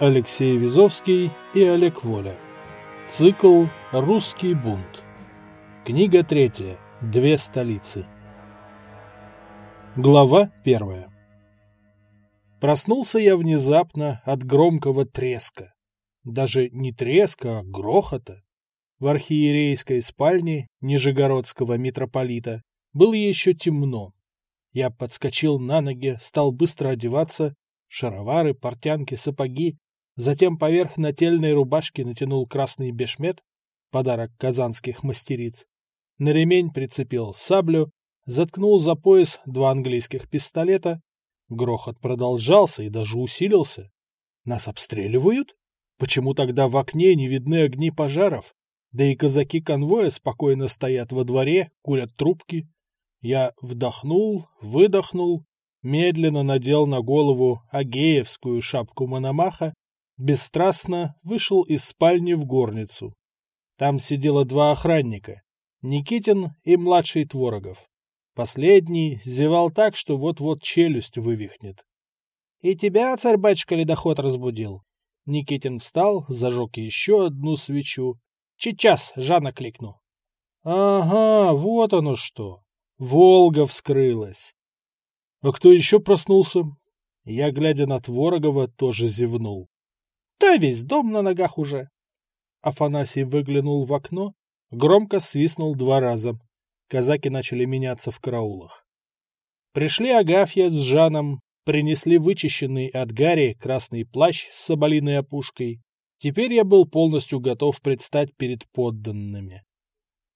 Алексей Визовский и Олег Воля. Цикл «Русский бунт». Книга третья. Две столицы. Глава первая. Проснулся я внезапно от громкого треска. Даже не треска, а грохота. В архиерейской спальне Нижегородского митрополита было еще темно. Я подскочил на ноги, стал быстро одеваться, шаровары, портянки, сапоги, Затем поверх нательной рубашки натянул красный бешмет, подарок казанских мастериц. На ремень прицепил саблю, заткнул за пояс два английских пистолета. Грохот продолжался и даже усилился. Нас обстреливают? Почему тогда в окне не видны огни пожаров? Да и казаки конвоя спокойно стоят во дворе, курят трубки. Я вдохнул, выдохнул, медленно надел на голову агеевскую шапку Мономаха бесстрастно вышел из спальни в горницу. Там сидело два охранника — Никитин и младший Творогов. Последний зевал так, что вот-вот челюсть вывихнет. — И тебя, царь-батюшка, ледоход разбудил? Никитин встал, зажег еще одну свечу. — Сейчас, Жанна кликну. — Ага, вот оно что. Волга вскрылась. — А кто еще проснулся? Я, глядя на Творогова, тоже зевнул. Да весь дом на ногах уже. Афанасий выглянул в окно, громко свистнул два раза. Казаки начали меняться в караулах. Пришли Агафья с Жаном, принесли вычищенный от гари красный плащ с соболиной опушкой. Теперь я был полностью готов предстать перед подданными.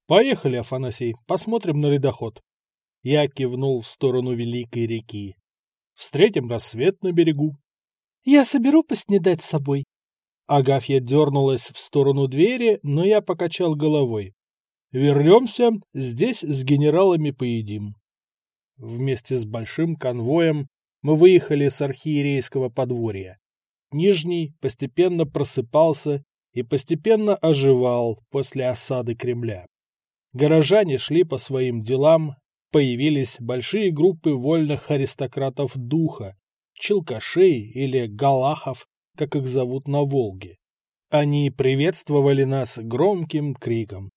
«Поехали, Афанасий, посмотрим на ледоход». Я кивнул в сторону Великой реки. «Встретим рассвет на берегу». «Я соберу поснедать с собой», Агафья дернулась в сторону двери, но я покачал головой. Вернемся, здесь с генералами поедим. Вместе с большим конвоем мы выехали с архиерейского подворья. Нижний постепенно просыпался и постепенно оживал после осады Кремля. Горожане шли по своим делам, появились большие группы вольных аристократов духа, челкашей или галахов, как их зовут на Волге. Они приветствовали нас громким криком.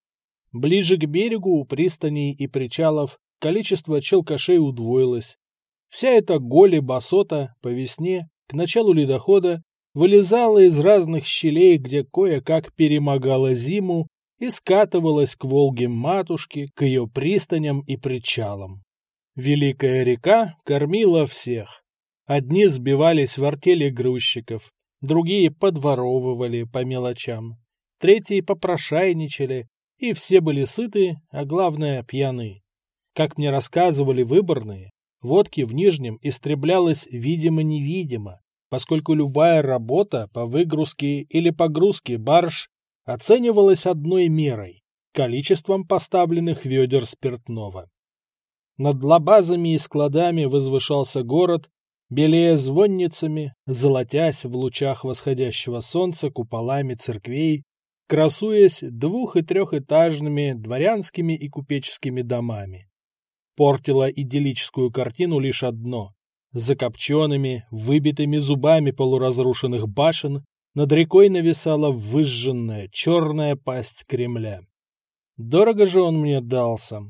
Ближе к берегу у пристаней и причалов количество челкашей удвоилось. Вся эта голи басота по весне, к началу ледохода, вылезала из разных щелей, где кое-как перемогала зиму и скатывалась к Волге-матушке, к ее пристаням и причалам. Великая река кормила всех. Одни сбивались в артели грузчиков, другие подворовывали по мелочам, третьи попрошайничали, и все были сыты, а главное пьяны. Как мне рассказывали выборные, водки в Нижнем истреблялась видимо-невидимо, поскольку любая работа по выгрузке или погрузке барж оценивалась одной мерой – количеством поставленных ведер спиртного. Над лабазами и складами возвышался город, белея звонницами, золотясь в лучах восходящего солнца куполами церквей, красуясь двух- и трехэтажными дворянскими и купеческими домами. Портило идиллическую картину лишь одно — закопченными, выбитыми зубами полуразрушенных башен над рекой нависала выжженная черная пасть Кремля. Дорого же он мне дался.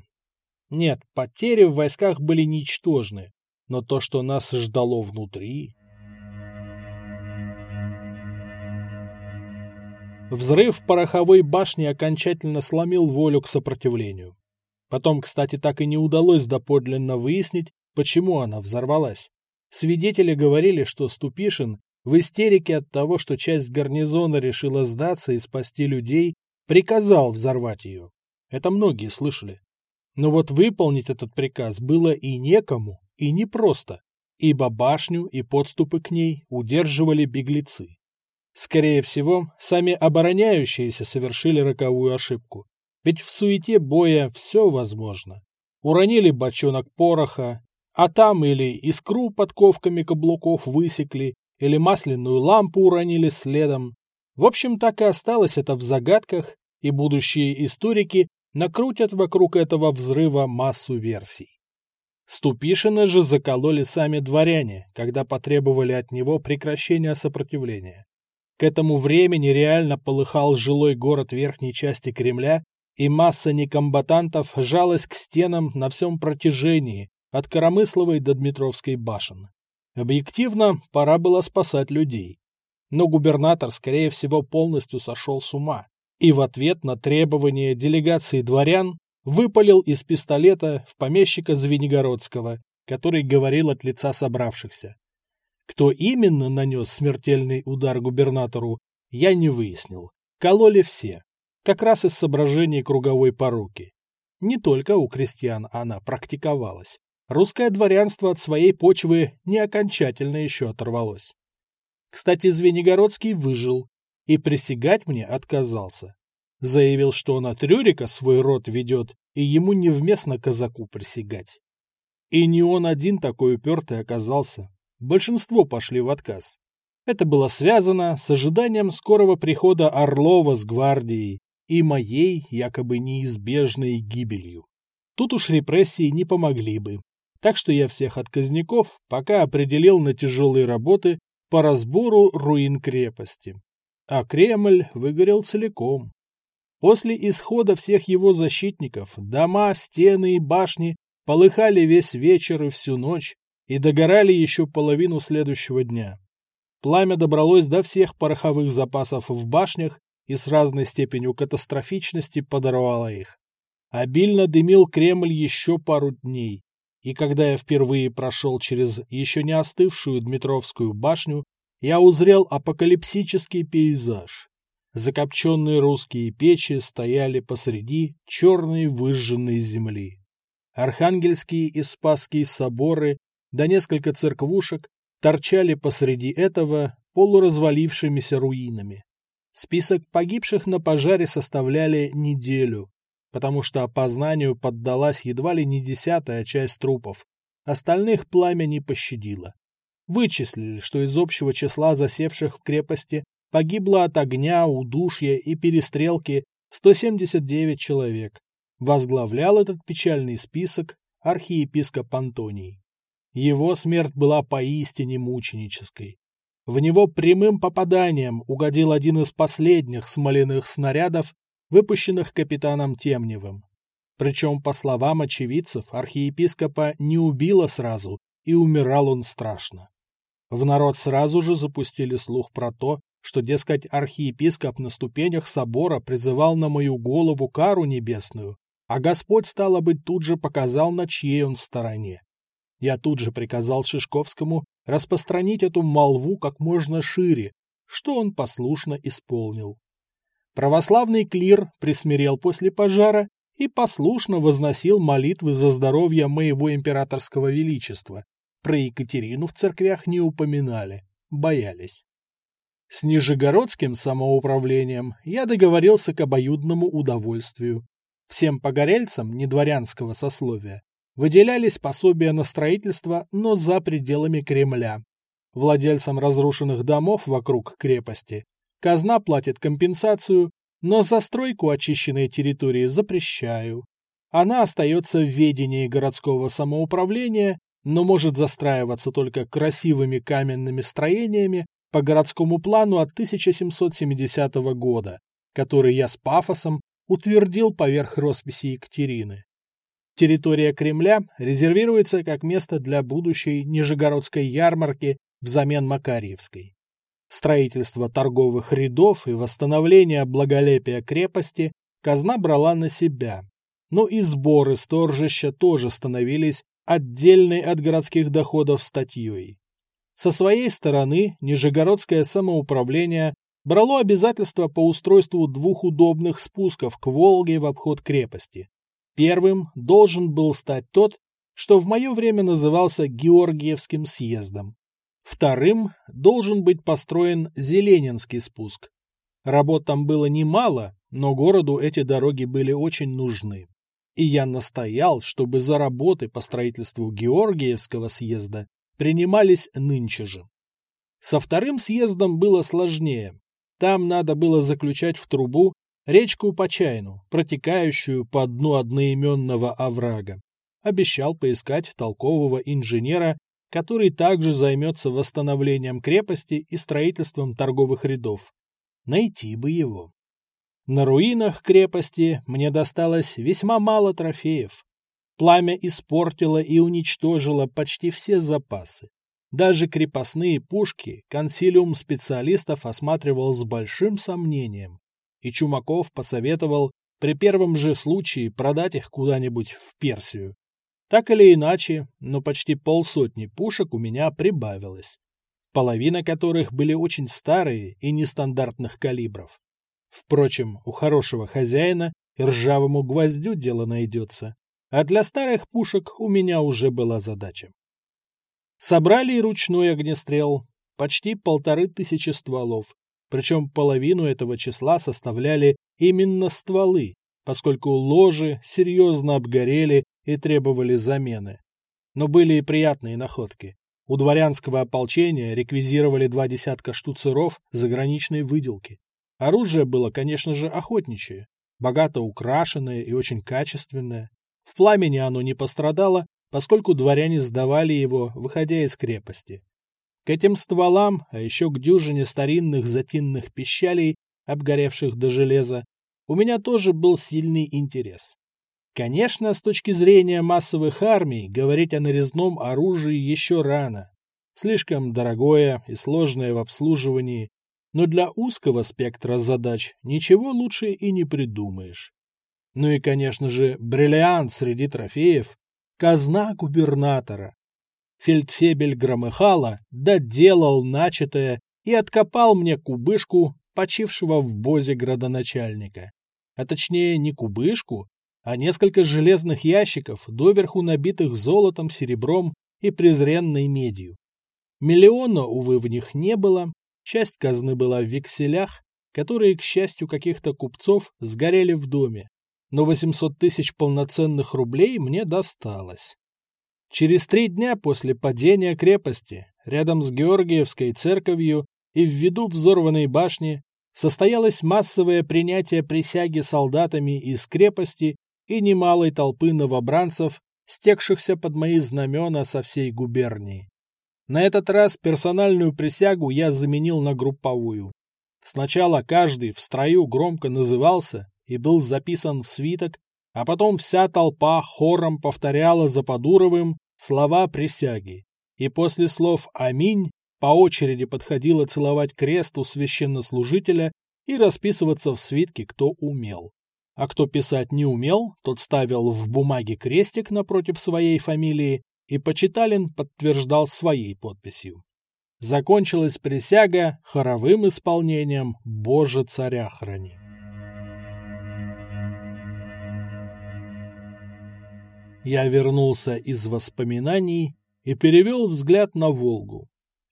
Нет, потери в войсках были ничтожны, но то, что нас ждало внутри... Взрыв пороховой башни окончательно сломил волю к сопротивлению. Потом, кстати, так и не удалось доподлинно выяснить, почему она взорвалась. Свидетели говорили, что Ступишин в истерике от того, что часть гарнизона решила сдаться и спасти людей, приказал взорвать ее. Это многие слышали. Но вот выполнить этот приказ было и некому и непросто, ибо башню и подступы к ней удерживали беглецы. Скорее всего, сами обороняющиеся совершили роковую ошибку, ведь в суете боя все возможно. Уронили бочонок пороха, а там или искру подковками каблуков высекли, или масляную лампу уронили следом. В общем, так и осталось это в загадках, и будущие историки накрутят вокруг этого взрыва массу версий. Ступишина же закололи сами дворяне, когда потребовали от него прекращения сопротивления. К этому времени реально полыхал жилой город верхней части Кремля, и масса некомбатантов жалась к стенам на всем протяжении, от Коромысловой до Дмитровской башен. Объективно, пора было спасать людей. Но губернатор, скорее всего, полностью сошел с ума, и в ответ на требование делегации дворян выпалил из пистолета в помещика Звенигородского, который говорил от лица собравшихся. Кто именно нанес смертельный удар губернатору, я не выяснил. Кололи все. Как раз из соображений круговой поруки. Не только у крестьян она практиковалась. Русское дворянство от своей почвы не окончательно еще оторвалось. Кстати, Звенигородский выжил и присягать мне отказался. Заявил, что он от Рюрика свой род ведет, и ему невместно казаку присягать. И не он один такой упертый оказался. Большинство пошли в отказ. Это было связано с ожиданием скорого прихода Орлова с гвардией и моей якобы неизбежной гибелью. Тут уж репрессии не помогли бы. Так что я всех отказников пока определил на тяжелые работы по разбору руин крепости. А Кремль выгорел целиком. После исхода всех его защитников дома, стены и башни полыхали весь вечер и всю ночь и догорали еще половину следующего дня. Пламя добралось до всех пороховых запасов в башнях и с разной степенью катастрофичности подорвало их. Обильно дымил Кремль еще пару дней, и когда я впервые прошел через еще не остывшую Дмитровскую башню, я узрел апокалипсический пейзаж. Закопченные русские печи стояли посреди черной выжженной земли. Архангельские и Спасские соборы, да несколько церквушек, торчали посреди этого полуразвалившимися руинами. Список погибших на пожаре составляли неделю, потому что опознанию поддалась едва ли не десятая часть трупов, остальных пламя не пощадило. Вычислили, что из общего числа засевших в крепости Погибло от огня, удушья и перестрелки 179 человек. Возглавлял этот печальный список архиепископ Антоний. Его смерть была поистине мученической. В него прямым попаданием угодил один из последних смоляных снарядов, выпущенных капитаном Темневым. Причем, по словам очевидцев, архиепископа не убило сразу, и умирал он страшно. В народ сразу же запустили слух про то, что, дескать, архиепископ на ступенях собора призывал на мою голову кару небесную, а Господь, стало быть, тут же показал, на чьей он стороне. Я тут же приказал Шишковскому распространить эту молву как можно шире, что он послушно исполнил. Православный клир присмирел после пожара и послушно возносил молитвы за здоровье моего императорского величества. Про Екатерину в церквях не упоминали, боялись. С Нижегородским самоуправлением я договорился к обоюдному удовольствию. Всем погорельцам недворянского сословия выделялись пособия на строительство, но за пределами Кремля. Владельцам разрушенных домов вокруг крепости казна платит компенсацию, но застройку очищенной территории запрещаю. Она остается в ведении городского самоуправления, но может застраиваться только красивыми каменными строениями по городскому плану от 1770 года, который я с пафосом утвердил поверх росписи Екатерины. Территория Кремля резервируется как место для будущей Нижегородской ярмарки взамен Макарьевской. Строительство торговых рядов и восстановление благолепия крепости казна брала на себя, но и сборы сторжища тоже становились отдельной от городских доходов статьей. Со своей стороны Нижегородское самоуправление брало обязательства по устройству двух удобных спусков к Волге в обход крепости. Первым должен был стать тот, что в мое время назывался Георгиевским съездом. Вторым должен быть построен Зеленинский спуск. Работ там было немало, но городу эти дороги были очень нужны. И я настоял, чтобы за работы по строительству Георгиевского съезда принимались нынче же. Со вторым съездом было сложнее. Там надо было заключать в трубу речку Почайну, протекающую по дну одноименного оврага. Обещал поискать толкового инженера который также займется восстановлением крепости и строительством торговых рядов. Найти бы его. На руинах крепости мне досталось весьма мало трофеев. Пламя испортило и уничтожило почти все запасы. Даже крепостные пушки консилиум специалистов осматривал с большим сомнением, и Чумаков посоветовал при первом же случае продать их куда-нибудь в Персию. Так или иначе, но почти полсотни пушек у меня прибавилось, половина которых были очень старые и нестандартных калибров. Впрочем, у хорошего хозяина и ржавому гвоздю дело найдется, а для старых пушек у меня уже была задача. Собрали ручной огнестрел, почти полторы тысячи стволов, причем половину этого числа составляли именно стволы, поскольку ложи серьезно обгорели и требовали замены. Но были и приятные находки. У дворянского ополчения реквизировали два десятка штуцеров заграничной выделки. Оружие было, конечно же, охотничье, богато украшенное и очень качественное. В пламени оно не пострадало, поскольку дворяне сдавали его, выходя из крепости. К этим стволам, а еще к дюжине старинных затинных пищалей, обгоревших до железа, у меня тоже был сильный интерес. Конечно, с точки зрения массовых армий, говорить о нарезном оружии еще рано. Слишком дорогое и сложное в обслуживании, но для узкого спектра задач ничего лучше и не придумаешь. Ну и, конечно же, бриллиант среди трофеев – казна губернатора, Фельдфебель Громыхала доделал начатое и откопал мне кубышку, почившего в бозе градоначальника. А точнее, не кубышку, а несколько железных ящиков, доверху набитых золотом, серебром и презренной медью. Миллиона, увы, в них не было, часть казны была в векселях, которые, к счастью каких-то купцов, сгорели в доме, но 800 тысяч полноценных рублей мне досталось. Через три дня после падения крепости, рядом с Георгиевской церковью и в виду взорванной башни, состоялось массовое принятие присяги солдатами из крепости и немалой толпы новобранцев, стекшихся под мои знамена со всей губернии. На этот раз персональную присягу я заменил на групповую. Сначала каждый в строю громко назывался и был записан в свиток, а потом вся толпа хором повторяла за Подуровым слова присяги, и после слов «Аминь» по очереди подходила целовать крест у священнослужителя и расписываться в свитке, кто умел. А кто писать не умел, тот ставил в бумаге крестик напротив своей фамилии, и Почиталин подтверждал своей подписью. Закончилась присяга хоровым исполнением «Боже, царя храни». Я вернулся из воспоминаний и перевел взгляд на Волгу.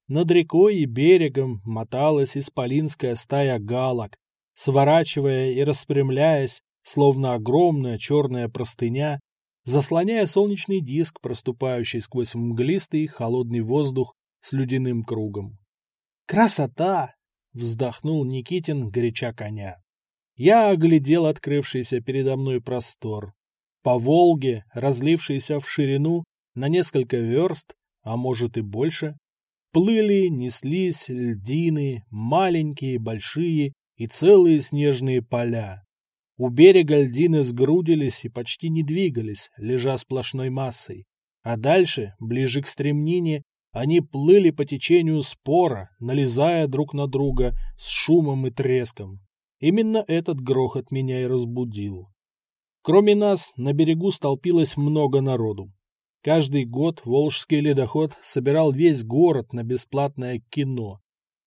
Над рекой и берегом моталась исполинская стая галок, сворачивая и распрямляясь, словно огромная черная простыня, заслоняя солнечный диск, проступающий сквозь мглистый холодный воздух с ледяным кругом. «Красота!» — вздохнул Никитин, горяча коня. Я оглядел открывшийся передо мной простор. По Волге, разлившейся в ширину на несколько верст, а может и больше, плыли, неслись льдины, маленькие, большие и целые снежные поля. У берега льдины сгрудились и почти не двигались, лежа сплошной массой. А дальше, ближе к стремнине, они плыли по течению спора, налезая друг на друга с шумом и треском. Именно этот грохот меня и разбудил. Кроме нас, на берегу столпилось много народу. Каждый год Волжский ледоход собирал весь город на бесплатное кино.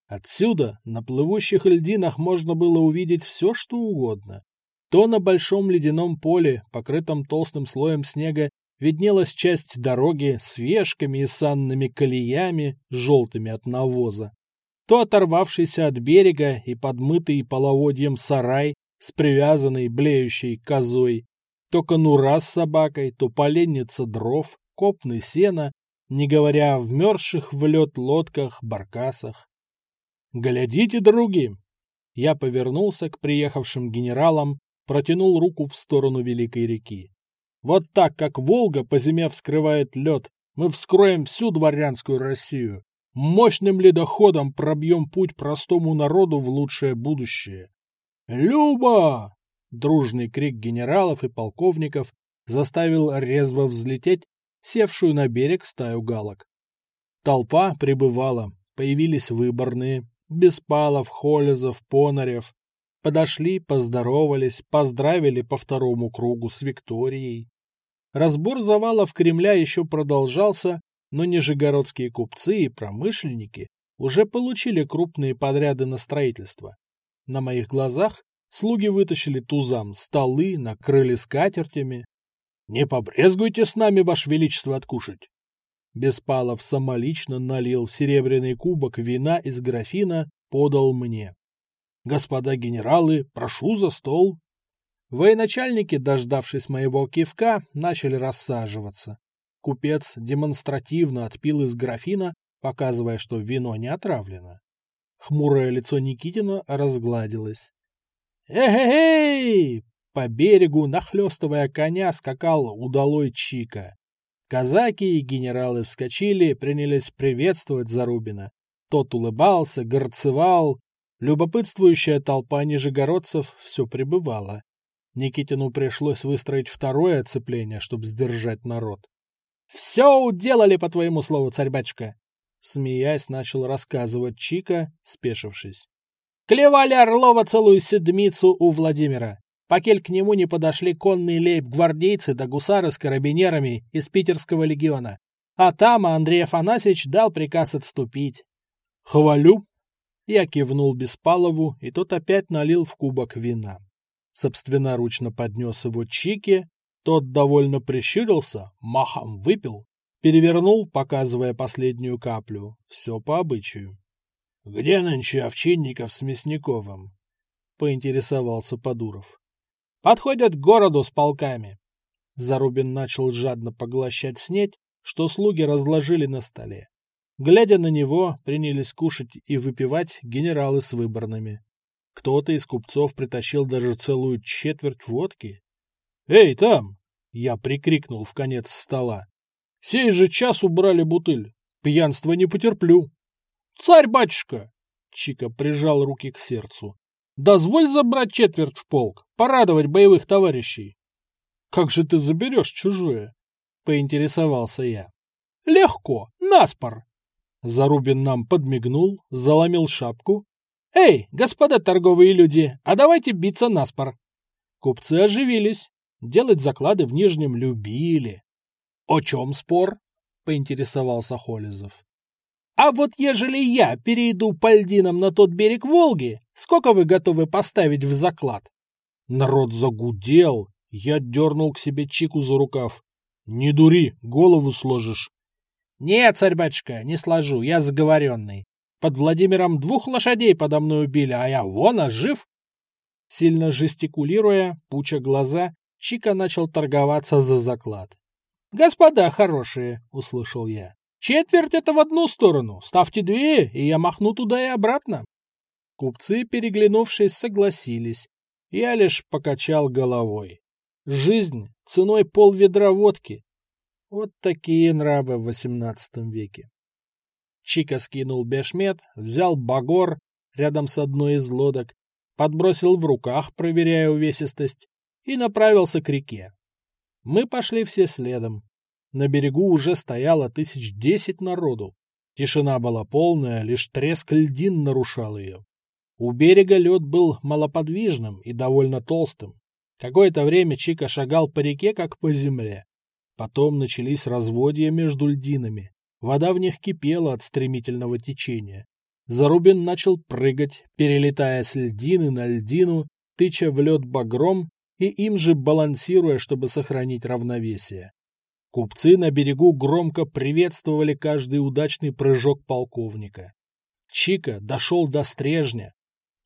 Отсюда на плывущих льдинах можно было увидеть все, что угодно. То на большом ледяном поле, покрытом толстым слоем снега, виднелась часть дороги с вешками и санными колеями, желтыми от навоза. То оторвавшийся от берега и подмытый половодьем сарай с привязанной блеющей козой, то конура с собакой, то поленница дров, копны сена, не говоря о вмерзших в лед лодках, баркасах. «Глядите, други!» Я повернулся к приехавшим генералам, протянул руку в сторону Великой реки. Вот так, как Волга по зиме вскрывает лед, Мы вскроем всю дворянскую Россию. Мощным ледоходом пробьем путь простому народу в лучшее будущее. «Люба!» — дружный крик генералов и полковников заставил резво взлететь севшую на берег стаю галок. Толпа прибывала, появились выборные, Беспалов, Холезов, Понарев. Подошли, поздоровались, поздравили по второму кругу с Викторией. Разбор завалов Кремля еще продолжался, но нижегородские купцы и промышленники уже получили крупные подряды на строительство. На моих глазах слуги вытащили тузам столы, накрыли скатертями. «Не побрезгуйте с нами, Ваше Величество, откушать!» Беспалов самолично налил серебряный кубок вина из графина, подал мне. «Господа генералы, прошу за стол!» Военачальники, дождавшись моего кивка, начали рассаживаться. Купец демонстративно отпил из графина, показывая, что вино не отравлено. Хмурое лицо Никитина разгладилось. «Эй-эй-эй!» По берегу, нахлестывая коня, скакал удалой Чика. Казаки и генералы вскочили, принялись приветствовать Зарубина. Тот улыбался, горцевал. Любопытствующая толпа нижегородцев все пребывала. Никитину пришлось выстроить второе оцепление, чтобы сдержать народ. «Все уделали, по твоему слову, царь-батюшка!» Смеясь, начал рассказывать Чика, спешившись. «Клевали Орлова целую седмицу у Владимира. Покель к нему не подошли конные лейб-гвардейцы да гусары с карабинерами из Питерского легиона. А там Андрей Афанасьевич дал приказ отступить. «Хвалю!» Я кивнул Беспалову, и тот опять налил в кубок вина. Собственноручно поднес его Чике, тот довольно прищурился, махом выпил, перевернул, показывая последнюю каплю. Все по обычаю. — Где нынче Овчинников с Мясниковым? — поинтересовался Подуров. Подходят к городу с полками. Зарубин начал жадно поглощать снеть, что слуги разложили на столе. Глядя на него, принялись кушать и выпивать генералы с выборными. Кто-то из купцов притащил даже целую четверть водки. «Эй, там!» — я прикрикнул в конец стола. «Сей же час убрали бутыль. Пьянство не потерплю». «Царь-батюшка!» — Чика прижал руки к сердцу. Дозволь забрать четверть в полк, порадовать боевых товарищей. — Как же ты заберешь чужое? — поинтересовался я. — Легко, наспор. Зарубин нам подмигнул, заломил шапку. — Эй, господа торговые люди, а давайте биться наспор. Купцы оживились, делать заклады в Нижнем любили. — О чем спор? — поинтересовался Холезов. А вот ежели я перейду по льдинам на тот берег Волги, сколько вы готовы поставить в заклад? Народ загудел. Я дернул к себе Чику за рукав. Не дури, голову сложишь. Нет, царь-батюшка, не сложу, я заговоренный. Под Владимиром двух лошадей подо мной убили, а я вон, а жив. Сильно жестикулируя, пуча глаза, Чика начал торговаться за заклад. «Господа хорошие!» — услышал я. Четверть это в одну сторону, ставьте две, и я махну туда и обратно. Купцы, переглянувшись, согласились. Я лишь покачал головой. Жизнь ценой полведра водки. Вот такие нравы в восемнадцатом веке. Чика скинул бешмет, взял багор рядом с одной из лодок, подбросил в руках, проверяя увесистость, и направился к реке. Мы пошли все следом. На берегу уже стояло тысяч десять народу. Тишина была полная, лишь треск льдин нарушал ее. У берега лед был малоподвижным и довольно толстым. Какое-то время Чика шагал по реке, как по земле. Потом начались разводья между льдинами. Вода в них кипела от стремительного течения. Зарубин начал прыгать, перелетая с льдины на льдину, тыча в лед багром и им же балансируя, чтобы сохранить равновесие. Купцы на берегу громко приветствовали каждый удачный прыжок полковника. Чика дошел до стрежня.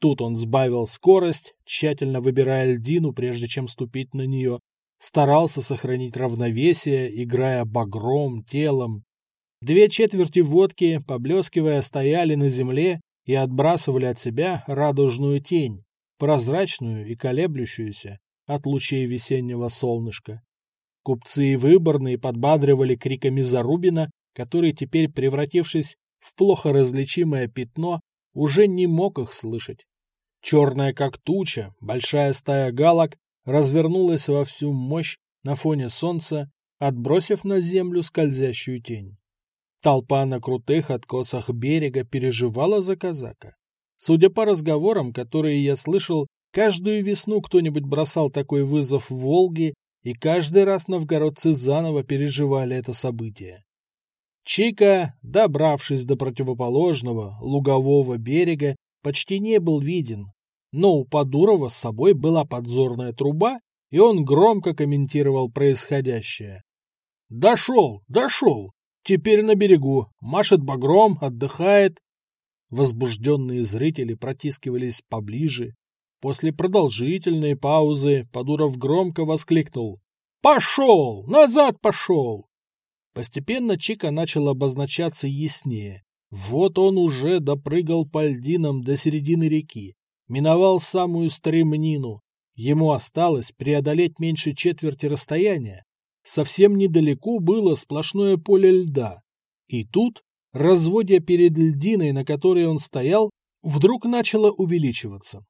Тут он сбавил скорость, тщательно выбирая льдину, прежде чем ступить на нее, старался сохранить равновесие, играя багром, телом. Две четверти водки, поблескивая, стояли на земле и отбрасывали от себя радужную тень, прозрачную и колеблющуюся от лучей весеннего солнышка. Купцы и выборные подбадривали криками Зарубина, который теперь, превратившись в плохо различимое пятно, уже не мог их слышать. Черная как туча, большая стая галок развернулась во всю мощь на фоне солнца, отбросив на землю скользящую тень. Толпа на крутых откосах берега переживала за казака. Судя по разговорам, которые я слышал, каждую весну кто-нибудь бросал такой вызов Волге, и каждый раз новгородцы заново переживали это событие. Чика, добравшись до противоположного, лугового берега, почти не был виден, но у Подурова с собой была подзорная труба, и он громко комментировал происходящее. «Дошел, дошел! Теперь на берегу, машет багром, отдыхает». Возбужденные зрители протискивались поближе. После продолжительной паузы Подуров громко воскликнул. «Пошел! Назад пошел!» Постепенно Чика начал обозначаться яснее. Вот он уже допрыгал по льдинам до середины реки, миновал самую стремнину. Ему осталось преодолеть меньше четверти расстояния. Совсем недалеко было сплошное поле льда. И тут, разводя перед льдиной, на которой он стоял, вдруг начало увеличиваться.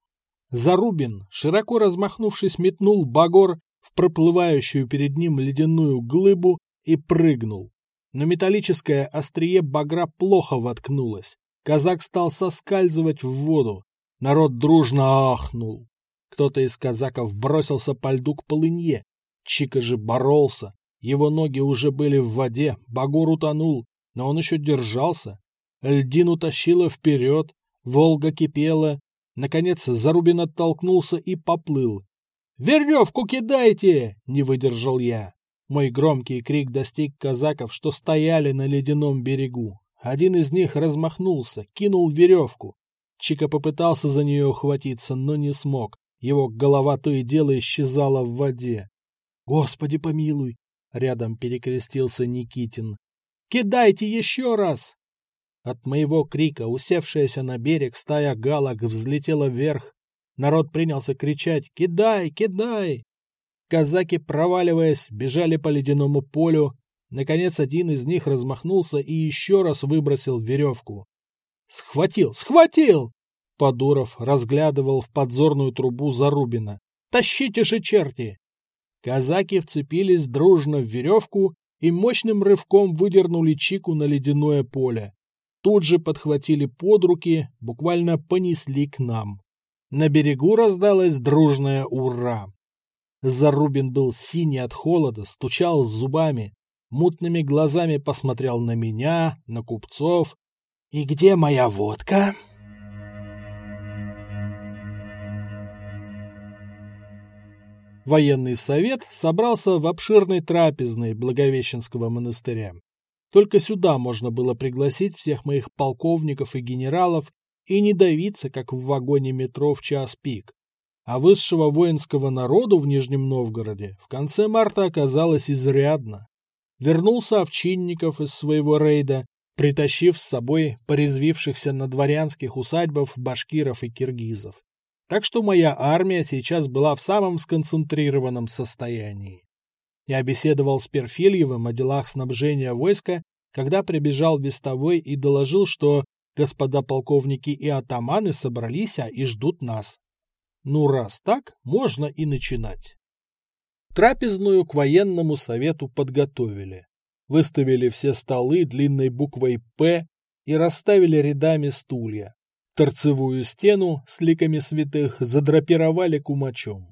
Зарубин, широко размахнувшись, метнул багор в проплывающую перед ним ледяную глыбу и прыгнул. Но металлическое острие багра плохо воткнулось. Казак стал соскальзывать в воду. Народ дружно ахнул. Кто-то из казаков бросился по льду к полынье. Чика же боролся. Его ноги уже были в воде, багор утонул, но он еще держался. Льдину тащило вперед, Волга кипела. Наконец Зарубин оттолкнулся и поплыл. «Веревку кидайте!» — не выдержал я. Мой громкий крик достиг казаков, что стояли на ледяном берегу. Один из них размахнулся, кинул веревку. Чика попытался за нее ухватиться, но не смог. Его голова то и дело исчезала в воде. «Господи помилуй!» — рядом перекрестился Никитин. «Кидайте еще раз!» От моего крика усевшаяся на берег стая галок взлетела вверх. Народ принялся кричать «Кидай! Кидай!» Казаки, проваливаясь, бежали по ледяному полю. Наконец один из них размахнулся и еще раз выбросил веревку. «Схватил! Схватил!» Подуров разглядывал в подзорную трубу Зарубина. «Тащите же, черти!» Казаки вцепились дружно в веревку и мощным рывком выдернули Чику на ледяное поле. Тут же подхватили под руки, буквально понесли к нам. На берегу раздалось дружное «Ура!». Зарубин был синий от холода, стучал зубами, мутными глазами посмотрел на меня, на купцов. «И где моя водка?» Военный совет собрался в обширной трапезной Благовещенского монастыря. Только сюда можно было пригласить всех моих полковников и генералов и не давиться, как в вагоне метро в час пик а высшего воинского народу в Нижнем Новгороде в конце марта оказалось изрядно. Вернулся Овчинников из своего рейда, притащив с собой порезвившихся на дворянских усадьбах башкиров и киргизов. Так что моя армия сейчас была в самом сконцентрированном состоянии. Я беседовал с Перфильевым о делах снабжения войска, когда прибежал вестовой и доложил, что господа полковники и атаманы собрались а и ждут нас. Ну, раз так, можно и начинать. Трапезную к военному совету подготовили. Выставили все столы длинной буквой «П» и расставили рядами стулья. Торцевую стену с ликами святых задрапировали кумачом.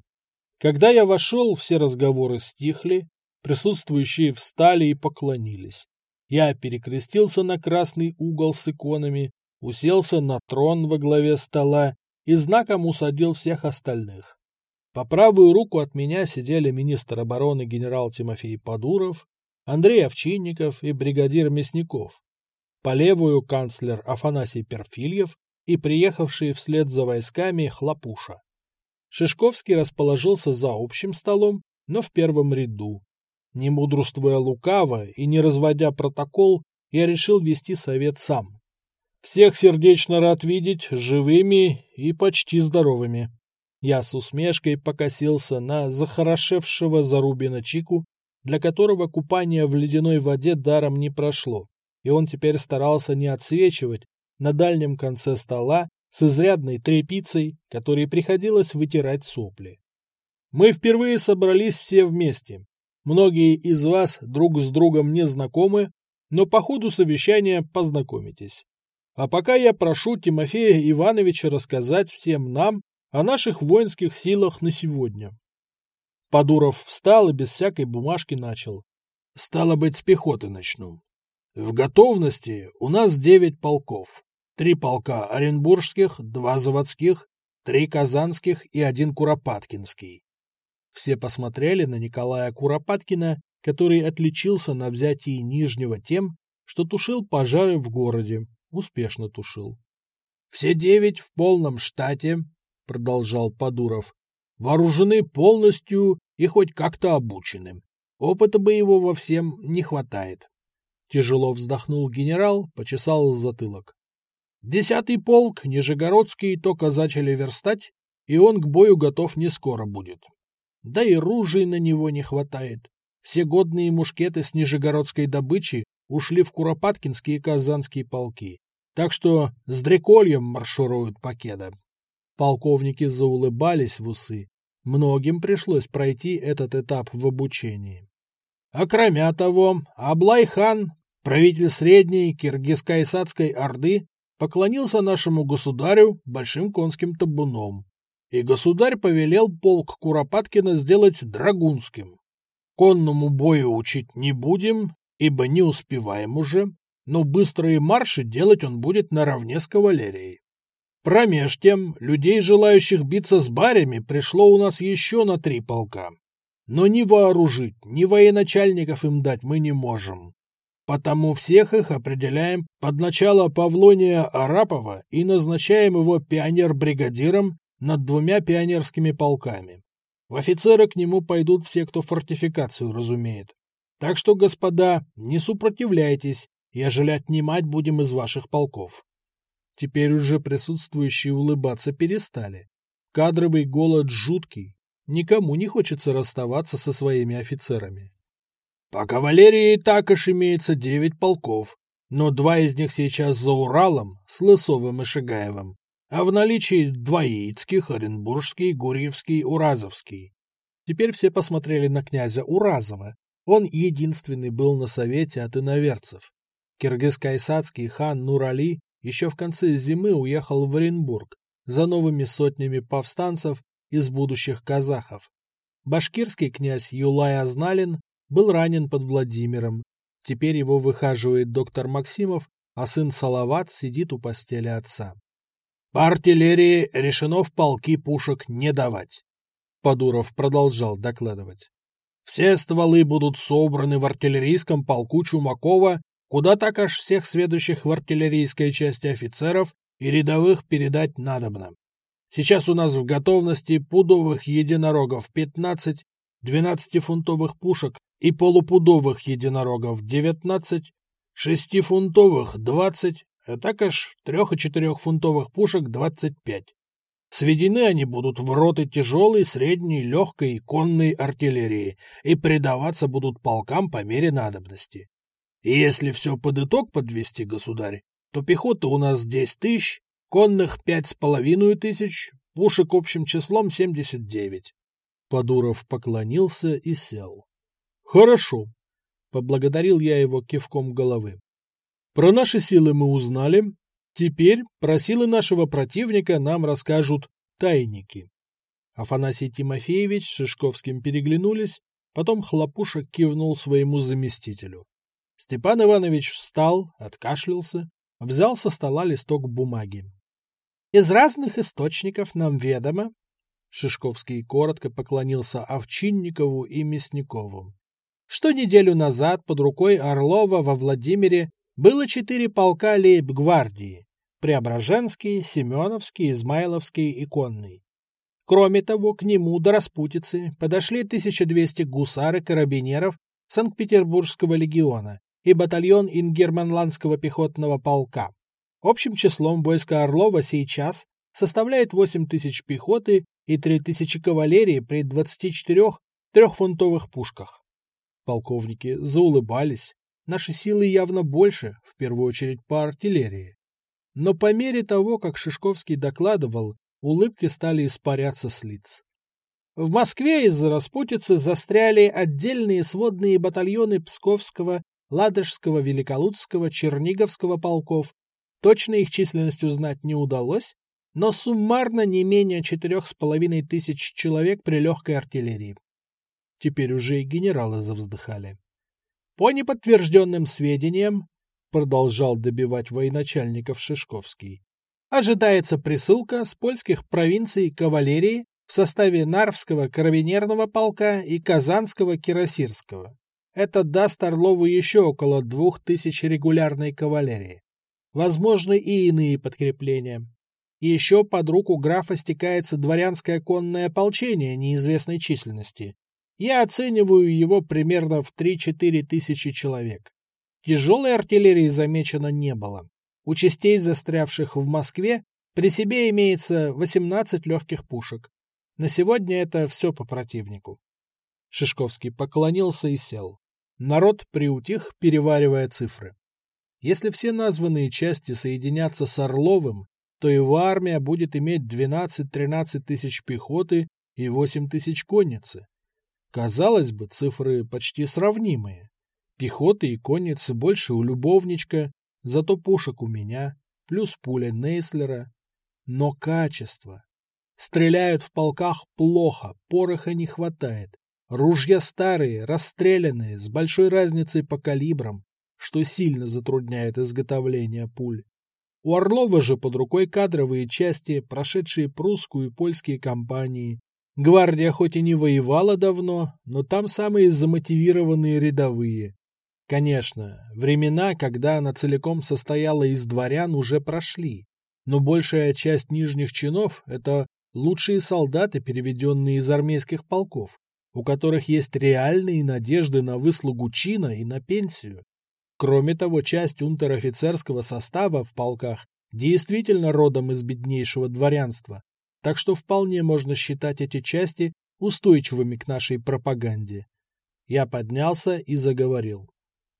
Когда я вошел, все разговоры стихли, присутствующие встали и поклонились. Я перекрестился на красный угол с иконами, уселся на трон во главе стола и знаком усадил всех остальных. По правую руку от меня сидели министр обороны генерал Тимофей Подуров, Андрей Овчинников и бригадир Мясников. По левую канцлер Афанасий Перфильев и приехавший вслед за войсками Хлопуша. Шишковский расположился за общим столом, но в первом ряду. Не мудрствуя лукаво и не разводя протокол, я решил вести совет сам. Всех сердечно рад видеть живыми и почти здоровыми. Я с усмешкой покосился на захорошевшего Зарубина Чику, для которого купание в ледяной воде даром не прошло, и он теперь старался не отсвечивать на дальнем конце стола с изрядной тряпицей, которой приходилось вытирать сопли. Мы впервые собрались все вместе. Многие из вас друг с другом не знакомы, но по ходу совещания познакомитесь. А пока я прошу Тимофея Ивановича рассказать всем нам о наших воинских силах на сегодня. Подуров встал и без всякой бумажки начал. Стало быть, с пехоты начну. В готовности у нас девять полков. Три полка оренбургских, два заводских, три казанских и один куропаткинский. Все посмотрели на Николая Куропаткина, который отличился на взятии Нижнего тем, что тушил пожары в городе, успешно тушил. «Все девять в полном штате», — продолжал Подуров, — «вооружены полностью и хоть как-то обучены. Опыта боевого всем не хватает». Тяжело вздохнул генерал, почесал затылок. «Десятый полк, Нижегородский, только зачали верстать, и он к бою готов не скоро будет. Да и ружей на него не хватает. Все годные мушкеты с нижегородской добычи ушли в Куропаткинские и Казанские полки. Так что с дрекольем маршируют покеда. Полковники заулыбались в усы. Многим пришлось пройти этот этап в обучении. А кроме того, Аблай-хан, правитель Средней Киргизско-Исадской Орды, поклонился нашему государю большим конским табуном и государь повелел полк Куропаткина сделать драгунским. Конному бою учить не будем, ибо не успеваем уже, но быстрые марши делать он будет наравне с кавалерией. Промеж тем, людей, желающих биться с барями, пришло у нас еще на три полка. Но ни вооружить, ни военачальников им дать мы не можем. Потому всех их определяем под начало Павлония Арапова и назначаем его пионер-бригадиром над двумя пионерскими полками. В офицеры к нему пойдут все, кто фортификацию разумеет. Так что, господа, не супротивляйтесь, ежели отнимать будем из ваших полков. Теперь уже присутствующие улыбаться перестали. Кадровый голод жуткий. Никому не хочется расставаться со своими офицерами. По кавалерии так аж имеется девять полков, но два из них сейчас за Уралом с Лысовым и Шигаевым, а в наличии два яицких, Оренбургский, Гурьевский, Уразовский. Теперь все посмотрели на князя Уразова. Он единственный был на совете от иноверцев. Киргиз-Кайсацкий хан Нурали еще в конце зимы уехал в Оренбург за новыми сотнями повстанцев из будущих казахов. Башкирский князь Юлай Азналин был ранен под Владимиром. Теперь его выхаживает доктор Максимов, а сын Салават сидит у постели отца. По артиллерии решено в полки пушек не давать. Подуров продолжал докладывать. Все стволы будут собраны в артиллерийском полку Чумакова, куда так аж всех следующих в артиллерийской части офицеров и рядовых передать надобно. Сейчас у нас в готовности пудовых единорогов 15, 12-фунтовых пушек и полупудовых единорогов 19, 6-фунтовых 20, а так трех- и четырехфунтовых пушек двадцать пять. Сведены они будут в роты тяжелой, средней, легкой и конной артиллерии и предаваться будут полкам по мере надобности. И если все под итог подвести, государь, то пехота у нас десять тысяч, конных пять с половиной тысяч, пушек общим числом семьдесят девять. Подуров поклонился и сел. — Хорошо. Поблагодарил я его кивком головы. Про наши силы мы узнали. Теперь про силы нашего противника нам расскажут тайники. Афанасий Тимофеевич с Шишковским переглянулись, потом Хлопушек кивнул своему заместителю. Степан Иванович встал, откашлялся, взял со стола листок бумаги. Из разных источников нам ведомо, Шишковский коротко поклонился Овчинникову и Мясникову, что неделю назад под рукой Орлова во Владимире было четыре полка лейб-гвардии – Преображенский, Семеновский, Измайловский и Конный. Кроме того, к нему до распутицы подошли 1200 гусар и карабинеров Санкт-Петербургского легиона и батальон Ингерманландского пехотного полка. Общим числом войска Орлова сейчас составляет 8 тысяч пехоты и 3 тысячи кавалерии при 24 трехфунтовых пушках. Полковники заулыбались. Наши силы явно больше, в первую очередь по артиллерии. Но по мере того, как Шишковский докладывал, улыбки стали испаряться с лиц. В Москве из-за распутицы застряли отдельные сводные батальоны Псковского, Ладожского, Великолудского, Черниговского полков. Точно их численность узнать не удалось, но суммарно не менее четырех с половиной тысяч человек при легкой артиллерии. Теперь уже и генералы завздыхали. По неподтвержденным сведениям, продолжал добивать военачальников Шишковский, ожидается присылка с польских провинций кавалерии в составе Нарвского карабинерного полка и Казанского кирасирского. Это даст Орлову еще около двух тысяч регулярной кавалерии. Возможны и иные подкрепления. Еще под руку графа стекается дворянское конное ополчение неизвестной численности. Я оцениваю его примерно в 3-4 тысячи человек. Тяжелой артиллерии замечено не было. У частей, застрявших в Москве, при себе имеется 18 легких пушек. На сегодня это все по противнику. Шишковский поклонился и сел. Народ приутих, переваривая цифры. Если все названные части соединятся с Орловым, то его армия будет иметь 12-13 тысяч пехоты и 8 тысяч конницы. Казалось бы, цифры почти сравнимые. Пехоты и конницы больше у любовничка, зато пушек у меня, плюс пуля Нейслера. Но качество. Стреляют в полках плохо, пороха не хватает. Ружья старые, расстрелянные, с большой разницей по калибрам, что сильно затрудняет изготовление пуль. У Орлова же под рукой кадровые части, прошедшие прусскую и польские кампании. Гвардия хоть и не воевала давно, но там самые замотивированные рядовые. Конечно, времена, когда она целиком состояла из дворян, уже прошли, но большая часть нижних чинов – это Лучшие солдаты, переведенные из армейских полков, у которых есть реальные надежды на выслугу чина и на пенсию. Кроме того, часть унтер-офицерского состава в полках действительно родом из беднейшего дворянства, так что вполне можно считать эти части устойчивыми к нашей пропаганде. Я поднялся и заговорил.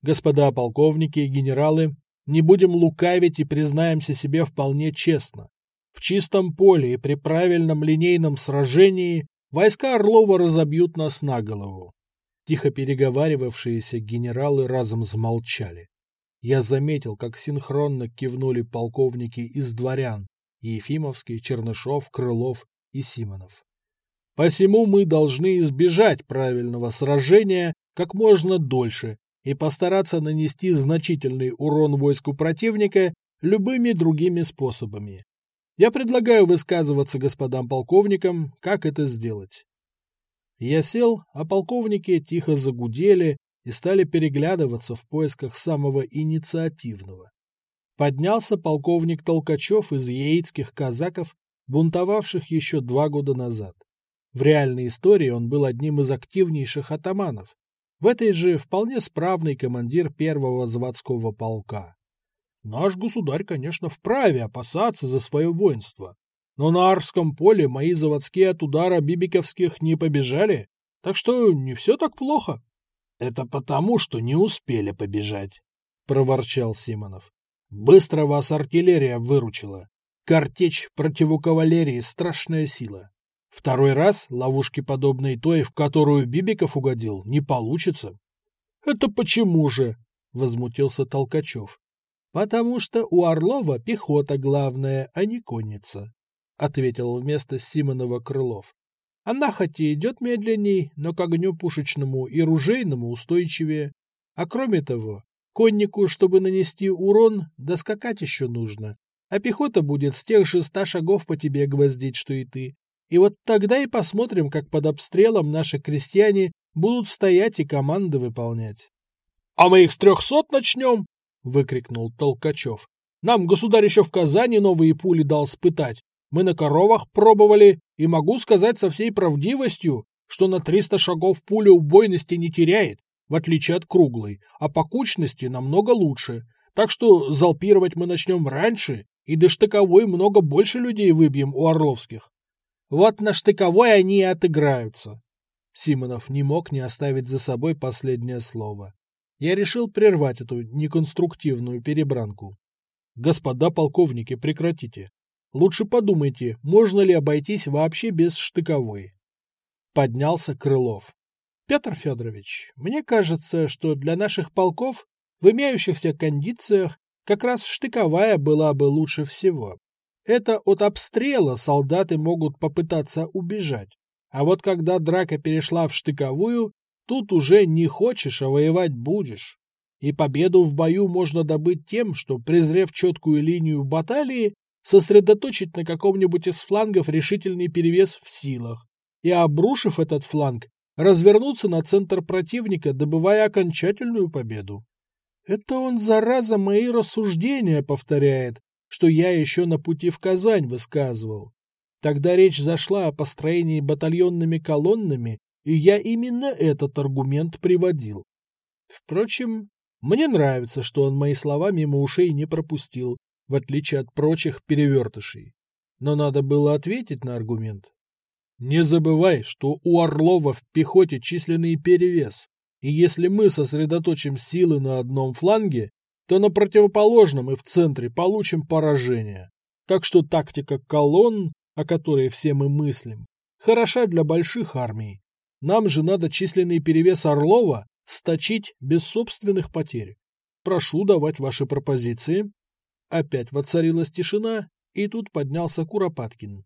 Господа полковники и генералы, не будем лукавить и признаемся себе вполне честно. В чистом поле и при правильном линейном сражении войска Орлова разобьют нас на голову. Тихо переговаривавшиеся генералы разом замолчали. Я заметил, как синхронно кивнули полковники из дворян Ефимовский, Чернышов, Крылов и Симонов. Посему мы должны избежать правильного сражения как можно дольше и постараться нанести значительный урон войску противника любыми другими способами. Я предлагаю высказываться господам полковникам, как это сделать. Я сел, а полковники тихо загудели и стали переглядываться в поисках самого инициативного. Поднялся полковник Толкачев из яицких казаков, бунтовавших еще два года назад. В реальной истории он был одним из активнейших атаманов. В этой же вполне справный командир первого заводского полка. Наш государь, конечно, вправе опасаться за свое воинство. Но на Арском поле мои заводские от удара бибиковских не побежали, так что не все так плохо. — Это потому, что не успели побежать, — проворчал Симонов. — Быстро вас артиллерия выручила. Картечь противокавалерии — страшная сила. Второй раз ловушки, подобной той, в которую Бибиков угодил, не получится. — Это почему же? — возмутился Толкачев. «Потому что у Орлова пехота главная, а не конница», — ответил вместо Симонова Крылов. «Она хоть и идет медленней, но к огню пушечному и ружейному устойчивее. А кроме того, коннику, чтобы нанести урон, доскакать еще нужно, а пехота будет с тех же ста шагов по тебе гвоздить, что и ты. И вот тогда и посмотрим, как под обстрелом наши крестьяне будут стоять и команды выполнять». «А мы их с трехсот начнем?» — выкрикнул Толкачев. «Нам государь еще в Казани новые пули дал спытать. Мы на коровах пробовали, и могу сказать со всей правдивостью, что на триста шагов пуля убойности не теряет, в отличие от круглой, а по кучности намного лучше. Так что залпировать мы начнем раньше, и до штыковой много больше людей выбьем у Орловских. Вот на штыковой они и отыграются. Симонов не мог не оставить за собой последнее слово. Я решил прервать эту неконструктивную перебранку. Господа полковники, прекратите. Лучше подумайте, можно ли обойтись вообще без штыковой. Поднялся Крылов. Петр Федорович, мне кажется, что для наших полков в имеющихся кондициях как раз штыковая была бы лучше всего. Это от обстрела солдаты могут попытаться убежать. А вот когда драка перешла в штыковую, тут уже не хочешь, а воевать будешь. И победу в бою можно добыть тем, что, презрев четкую линию баталии, сосредоточить на каком-нибудь из флангов решительный перевес в силах. И, обрушив этот фланг, развернуться на центр противника, добывая окончательную победу. Это он, зараза, мои рассуждения повторяет, что я еще на пути в Казань высказывал. Тогда речь зашла о построении батальонными колоннами, и я именно этот аргумент приводил. Впрочем, мне нравится, что он мои слова мимо ушей не пропустил, в отличие от прочих перевертышей. Но надо было ответить на аргумент. Не забывай, что у Орлова в пехоте численный перевес, и если мы сосредоточим силы на одном фланге, то на противоположном и в центре получим поражение. Так что тактика колонн, о которой все мы мыслим, хороша для больших армий. Нам же надо численный перевес Орлова сточить без собственных потерь. Прошу давать ваши пропозиции. Опять воцарилась тишина, и тут поднялся Куропаткин.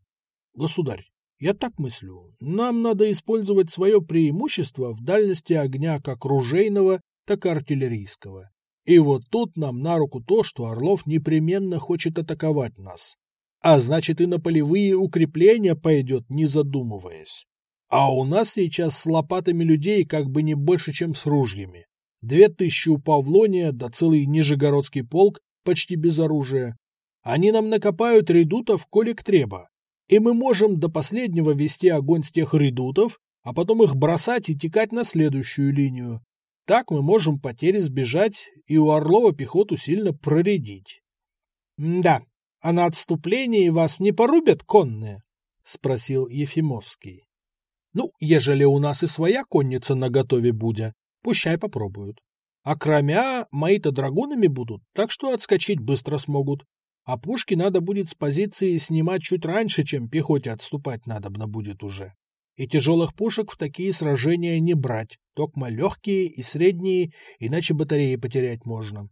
Государь, я так мыслю, нам надо использовать свое преимущество в дальности огня как ружейного, так и артиллерийского. И вот тут нам на руку то, что Орлов непременно хочет атаковать нас. А значит и на полевые укрепления пойдет, не задумываясь. А у нас сейчас с лопатами людей как бы не больше, чем с ружьями. Две тысячи у Павлония, да целый Нижегородский полк почти без оружия. Они нам накопают редутов, колик треба. И мы можем до последнего вести огонь с тех редутов, а потом их бросать и текать на следующую линию, так мы можем потери сбежать и у Орлова пехоту сильно проредить. — Да, а на отступлении вас не порубят конные? — спросил Ефимовский. — Ну, ежели у нас и своя конница наготове будя, пущай попробуют. А кромя мои-то драгунами будут, так что отскочить быстро смогут. А пушки надо будет с позиции снимать чуть раньше, чем пехоте отступать надобно будет уже. И тяжелых пушек в такие сражения не брать, токмо легкие и средние, иначе батареи потерять можно.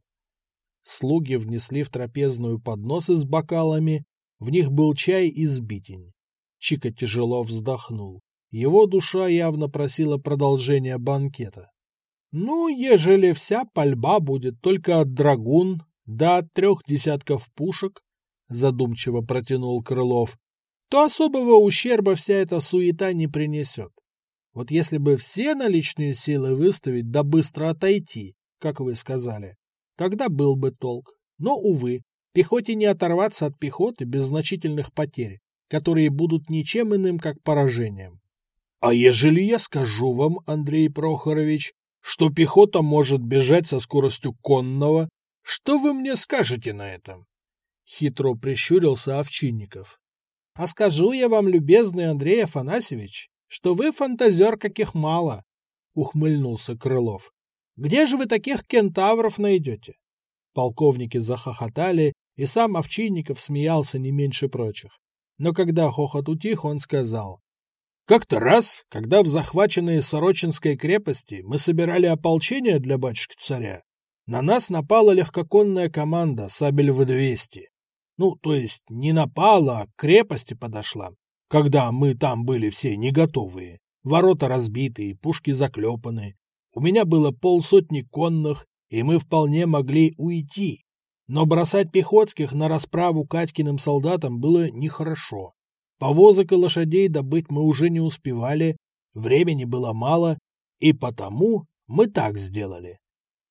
Слуги внесли в трапезную подносы с бокалами, в них был чай и сбитень. Чика тяжело вздохнул. Его душа явно просила продолжения банкета. Ну, ежели вся пальба будет только от драгун, да от трех десятков пушек, задумчиво протянул Крылов, то особого ущерба вся эта суета не принесет. Вот если бы все наличные силы выставить да быстро отойти, как вы сказали, тогда был бы толк. Но, увы, пехоте не оторваться от пехоты без значительных потерь, которые будут ничем иным, как поражением. А ежели я скажу вам, Андрей Прохорович, что пехота может бежать со скоростью конного, что вы мне скажете на этом? Хитро прищурился Овчинников. А скажу я вам, любезный Андрей Афанасьевич, что вы фантазер каких мало, — ухмыльнулся Крылов. Где же вы таких кентавров найдете? Полковники захохотали, и сам Овчинников смеялся не меньше прочих. Но когда хохот утих, он сказал. Как-то раз, когда в захваченной Сорочинской крепости мы собирали ополчение для батюшки-царя, на нас напала легкоконная команда «Сабель В-200». Ну, то есть не напала, а к крепости подошла, когда мы там были все не готовые. Ворота разбитые, пушки заклепаны. У меня было полсотни конных, и мы вполне могли уйти. Но бросать пехотских на расправу Катькиным солдатам было нехорошо. Повозок и лошадей добыть мы уже не успевали, времени было мало, и потому мы так сделали.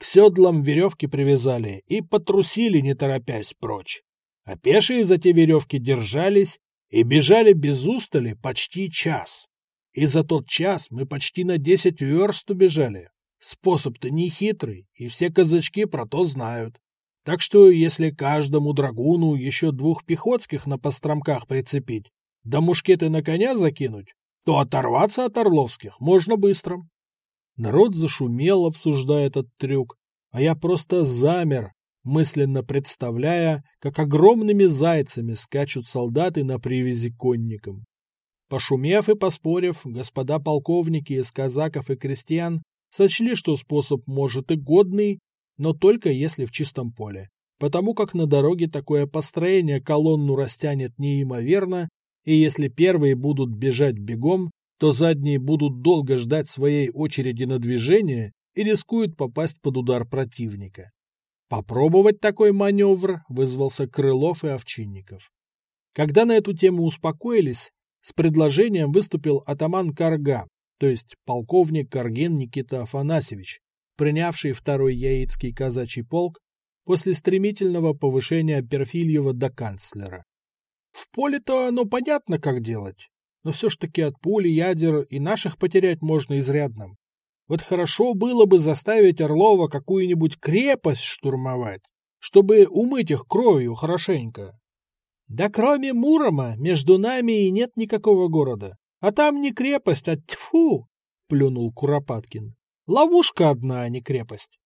К седлам веревки привязали и потрусили, не торопясь, прочь а пешие за те веревки держались и бежали без устали почти час. И за тот час мы почти на десять верст убежали. Способ-то не хитрый, и все казачки про то знают. Так что, если каждому драгуну еще двух пехотских на постромках прицепить, да мушкеты на коня закинуть, то оторваться от Орловских можно быстро. Народ зашумел, обсуждая этот трюк, а я просто замер, мысленно представляя, как огромными зайцами скачут солдаты на привязи конникам. Пошумев и поспорив, господа полковники из казаков и крестьян сочли, что способ может и годный, но только если в чистом поле, потому как на дороге такое построение колонну растянет неимоверно, и если первые будут бежать бегом, то задние будут долго ждать своей очереди на движение и рискуют попасть под удар противника. Попробовать такой маневр вызвался Крылов и Овчинников. Когда на эту тему успокоились, с предложением выступил атаман Карга, то есть полковник Каргин Никита Афанасьевич, принявший второй Яицкий казачий полк после стремительного повышения Перфильева до канцлера. В поле-то оно понятно, как делать, но все ж таки от пули, ядер и наших потерять можно изрядно. Вот хорошо было бы заставить Орлова какую-нибудь крепость штурмовать, чтобы умыть их кровью хорошенько. Да кроме Мурома между нами и нет никакого города. А там не крепость, а тьфу! — плюнул Куропаткин. Ловушка одна, а не крепость.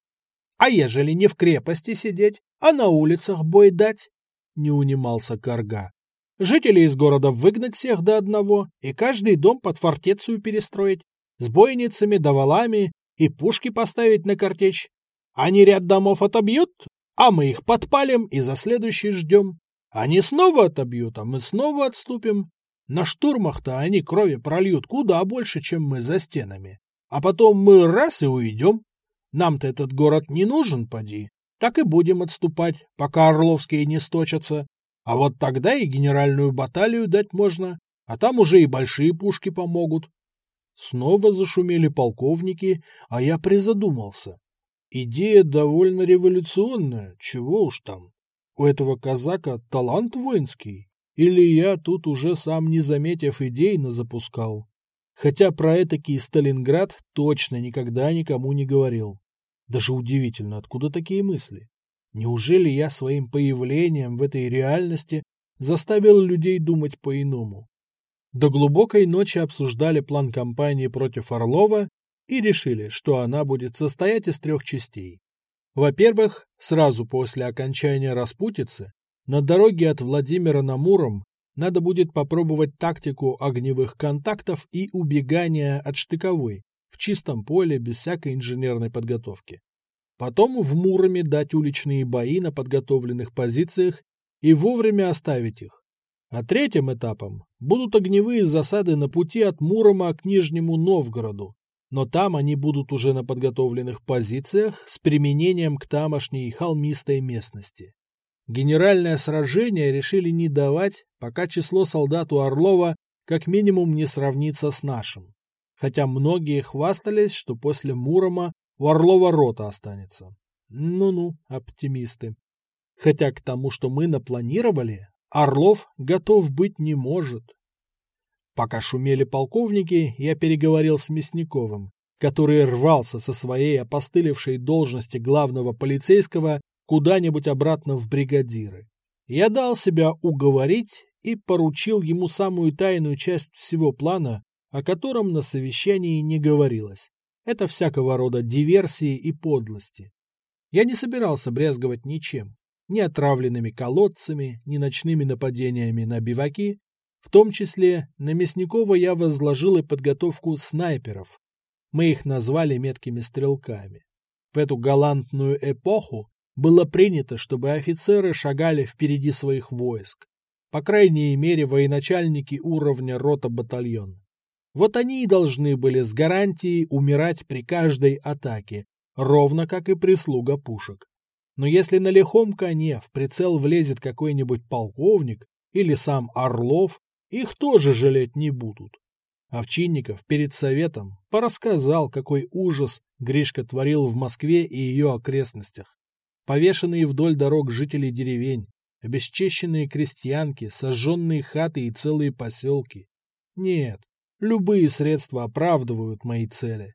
А ежели не в крепости сидеть, а на улицах бой дать? Не унимался Карга. Жителей из города выгнать всех до одного и каждый дом под фортецию перестроить, с бойницами да валами и пушки поставить на картечь. Они ряд домов отобьют, а мы их подпалим и за следующий ждем. Они снова отобьют, а мы снова отступим. На штурмах-то они крови прольют куда больше, чем мы за стенами. А потом мы раз и уйдем. Нам-то этот город не нужен, поди. Так и будем отступать, пока Орловские не сточатся. А вот тогда и генеральную баталию дать можно, а там уже и большие пушки помогут. Снова зашумели полковники, а я призадумался. Идея довольно революционная, чего уж там. У этого казака талант воинский. Или я тут уже сам не заметив идей запускал. Хотя про этакий Сталинград точно никогда никому не говорил. Даже удивительно, откуда такие мысли. Неужели я своим появлением в этой реальности заставил людей думать по-иному? До глубокой ночи обсуждали план кампании против Орлова и решили, что она будет состоять из трех частей. Во-первых, сразу после окончания распутицы на дороге от Владимира на Муром надо будет попробовать тактику огневых контактов и убегания от штыковой в чистом поле без всякой инженерной подготовки. Потом в Муроме дать уличные бои на подготовленных позициях и вовремя оставить их. А третьим этапом будут огневые засады на пути от Мурома к Нижнему Новгороду, но там они будут уже на подготовленных позициях с применением к тамошней холмистой местности. Генеральное сражение решили не давать, пока число солдат у Орлова как минимум не сравнится с нашим. Хотя многие хвастались, что после Мурома у Орлова рота останется. Ну-ну, оптимисты. Хотя к тому, что мы напланировали, Орлов готов быть не может. Пока шумели полковники, я переговорил с Мясниковым, который рвался со своей опостылевшей должности главного полицейского куда-нибудь обратно в бригадиры. Я дал себя уговорить и поручил ему самую тайную часть всего плана, о котором на совещании не говорилось. Это всякого рода диверсии и подлости. Я не собирался брезговать ничем ни отравленными колодцами, ни ночными нападениями на биваки. В том числе на Мясникова я возложил и подготовку снайперов. Мы их назвали меткими стрелками. В эту галантную эпоху было принято, чтобы офицеры шагали впереди своих войск. По крайней мере, военачальники уровня рота-батальон. Вот они и должны были с гарантией умирать при каждой атаке, ровно как и прислуга пушек. Но если на лихом коне в прицел влезет какой-нибудь полковник или сам Орлов, их тоже жалеть не будут. Овчинников перед советом порассказал, какой ужас Гришка творил в Москве и ее окрестностях. Повешенные вдоль дорог жители деревень, обесчещенные крестьянки, сожженные хаты и целые поселки. Нет, любые средства оправдывают мои цели.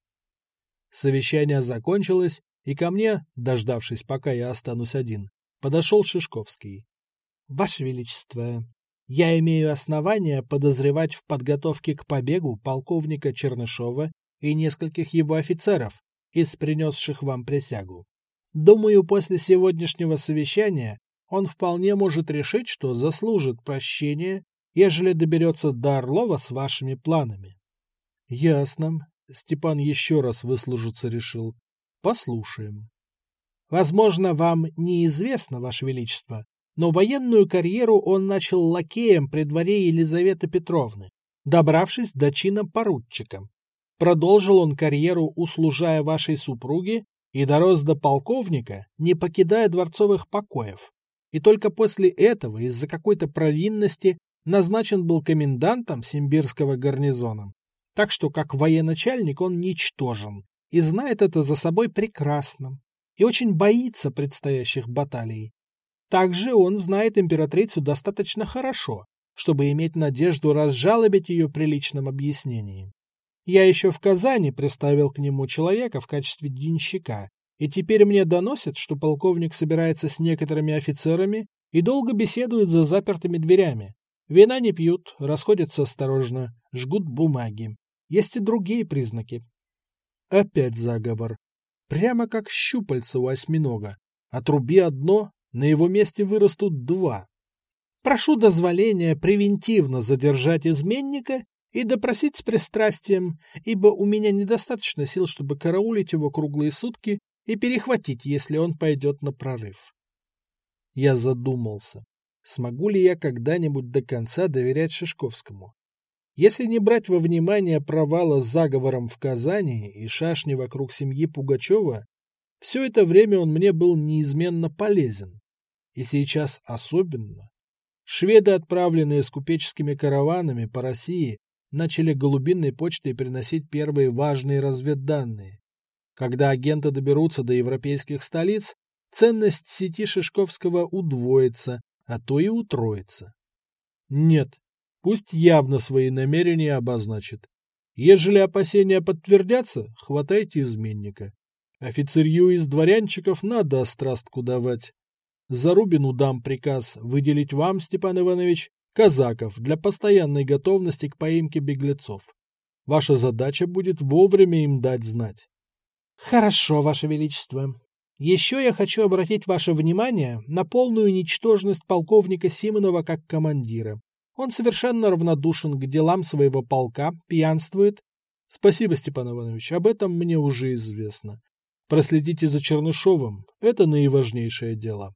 Совещание закончилось, и ко мне, дождавшись, пока я останусь один, подошел Шишковский. — Ваше Величество, Я имею основания подозревать в подготовке к побегу полковника Чернышова и нескольких его офицеров, из принесших вам присягу. Думаю, после сегодняшнего совещания он вполне может решить, что заслужит прощения, ежели доберется до Орлова с вашими планами. — Ясно. Степан еще раз выслужиться решил. Послушаем. Возможно, вам неизвестно, Ваше Величество, но военную карьеру он начал лакеем при дворе Елизаветы Петровны, добравшись до чина поручика. Продолжил он карьеру, услужая вашей супруге, и дорос до полковника, не покидая дворцовых покоев. И только после этого, из-за какой-то провинности, назначен был комендантом Симбирского гарнизона. Так что, как военачальник, он ничтожен и знает это за собой прекрасно, и очень боится предстоящих баталий. Также он знает императрицу достаточно хорошо, чтобы иметь надежду разжалобить ее при личном объяснении. Я еще в Казани приставил к нему человека в качестве денщика, и теперь мне доносят, что полковник собирается с некоторыми офицерами и долго беседует за запертыми дверями. Вина не пьют, расходятся осторожно, жгут бумаги. Есть и другие признаки. Опять заговор. Прямо как щупальца у осьминога. Отруби одно, на его месте вырастут два. Прошу дозволения превентивно задержать изменника и допросить с пристрастием, ибо у меня недостаточно сил, чтобы караулить его круглые сутки и перехватить, если он пойдет на прорыв. Я задумался, смогу ли я когда-нибудь до конца доверять Шишковскому. Если не брать во внимание провала с заговором в Казани и шашни вокруг семьи Пугачева, все это время он мне был неизменно полезен. И сейчас особенно. Шведы, отправленные с купеческими караванами по России, начали голубинной почтой приносить первые важные разведданные. Когда агенты доберутся до европейских столиц, ценность сети Шишковского удвоится, а то и утроится. Нет, пусть явно свои намерения обозначит. Ежели опасения подтвердятся, хватайте изменника. Офицерью из дворянчиков надо острастку давать. Зарубину дам приказ выделить вам, Степан Иванович, казаков для постоянной готовности к поимке беглецов. Ваша задача будет вовремя им дать знать. Хорошо, Ваше Величество. Еще я хочу обратить ваше внимание на полную ничтожность полковника Симонова как командира. Он совершенно равнодушен к делам своего полка, пьянствует. Спасибо, Степан Иванович, об этом мне уже известно. Проследите за Чернышовым, это наиважнейшее дело.